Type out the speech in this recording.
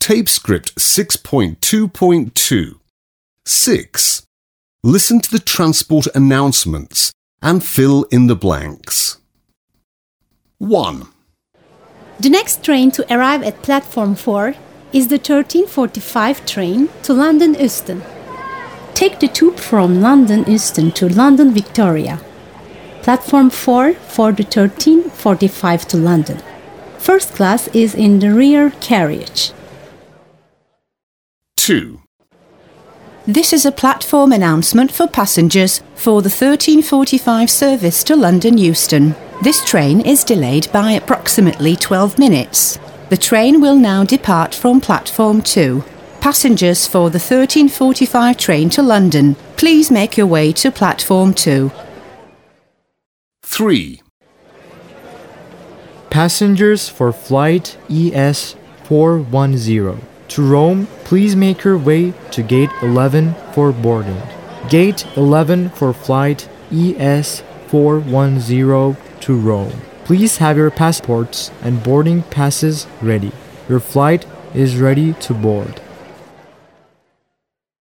Tape script 6.2.2. 6. Listen to the transport announcements and fill in the blanks. 1. The next train to arrive at platform 4 is the 1345 train to London Euston. Take the tube from London Euston to London Victoria. Platform 4 for the 1345 to London. First class is in the rear carriage. 2. This is a platform announcement for passengers for the 1345 service to London Euston. This train is delayed by approximately 12 minutes. The train will now depart from platform 2. Passengers for the 1345 train to London, please make your way to platform 2. 3. Passengers for flight ES 410 to Rome, please make your way to gate 11 for boarding. Gate 11 for flight ES 410 to Rome. Please have your passports and boarding passes ready. Your flight is ready to board.